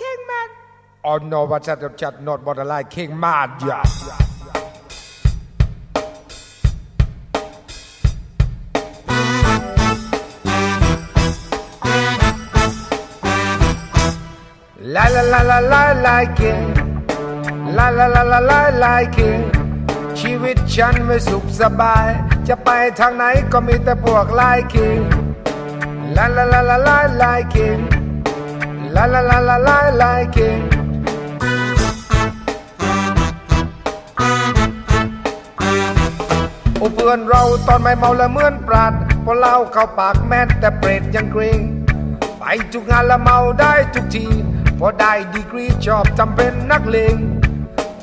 king man oh no but chat chat not but I like king man yeah La la la la la like it La la la la la like it ชีวิตฉันไม่สุขสบาย จะไปทางไหนก็มีแต่พวกไล่คิง ลาลาลาลาลาไล่คิง ลาลาลาลาลาไล่คิงโอเพื่อนเราตอนไม่เมาละเหมือนปราดพอเล่าเข้าปากแม้แต่เปรตยังเกรงไปทุกงานละเมาได้ทุกที พอได้ดีกรีชอบจำเป็นนักเลง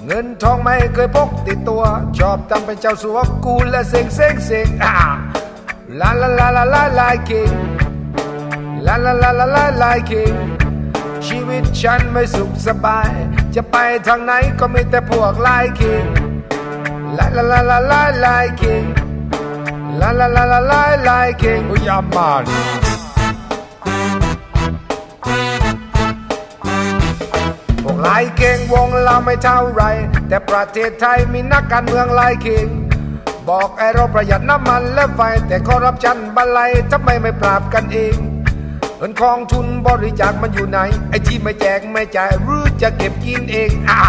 เงินทองไม่เคยพกติดตัว ชอบทำเป็นเจ้าสัวกูและเซ็งเซ็งเซ็งอ่าลาลาลาลาลาลาเก่งลาลาลาลาลาลาเก่ง ชีวิตฉันไม่สุขสบาย จะไปทางไหนก็มีแต่พวกลายเก่งลาลาลาลาลาลาเก่งลาลาลาลาลาลาเก่งอุยามันพวกลายเก่งวงเราไม่เท่าไร แต่ประเทศไทยมีนักการเมืองลายเก่งบอกไอ้เราประหยัดน้ำมันและไฟแต่คอร์รัปชันบันไลทำไมไม่ปราบกันเองเงินกองทุนบริจาคมันอยู่ไหน ไอ้ที่ไม่แจกไม่จ่ายหรือจะเก็บกินเองอ่า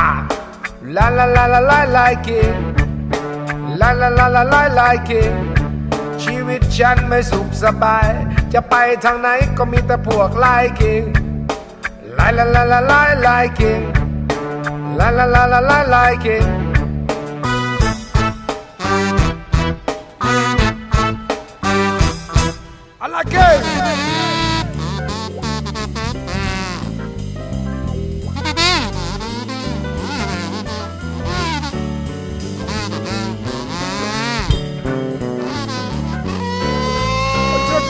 ลาลาลาลาลาลายเก่งลาลาลาลาลาลายเก่งชีวิตฉันไม่สุขสบาย จะไปทางไหนก็มีแต่พวกลายเก่ง La la la la la like it. La la la la la like it. I like it.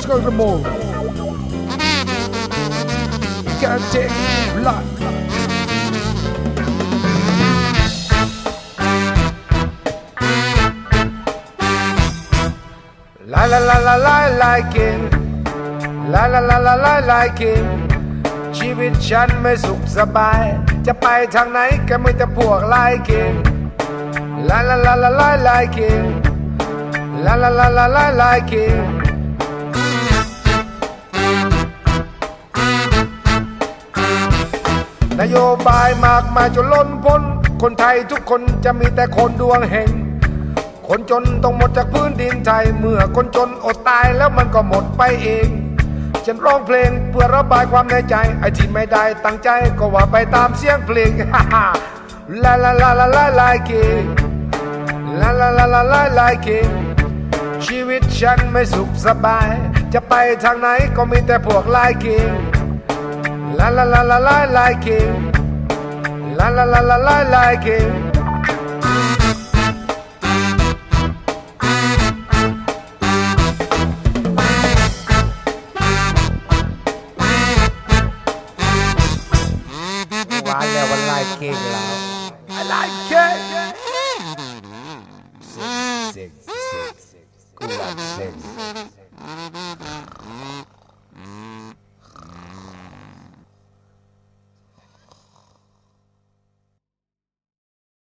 Let's go to the mall. Can't take blood. La la la la la like it. La la la la la like it. ชีวิตฉันไม่สุขสบาย จะไปทางไหนก็ไมีแต่พวกไล่เก่งลาลาลาลาลาไล่เก่งลาลาลาลาลาไล่เก่ง โยบายมากมายจนล้นพ้น คนไทยทุกคนจะมีแต่คนดวงเฮงคนจนต้องหมดจากพื้นดินไทย เมื่อคนจนอดตายแล้วมันก็หมดไปเอง ฉันร้องเพลงเพื่อระบายความในใจ ไอ้ที่ไม่ได้ตั้งใจก็ว่าไปตามเสียงเพลงฮ่าฮ่าลาลาลาลาลาลาเกลาลาลาลาลาลาเกชีวิตฉันไม่สุขสบาย จะไปทางไหนก็มีแต่พวกลายเก La la la la la like it. La la la la la like it. Why never like king love? I like it.